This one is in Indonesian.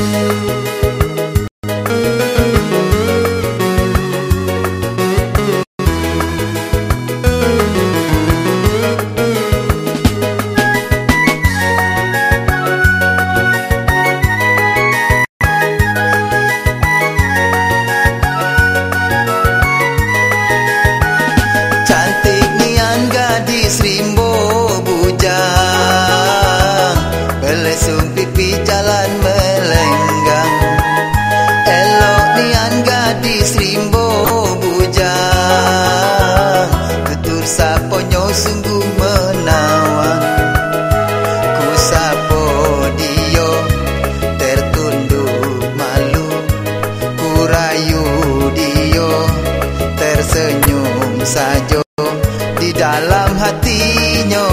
Música saja di dalam hatinya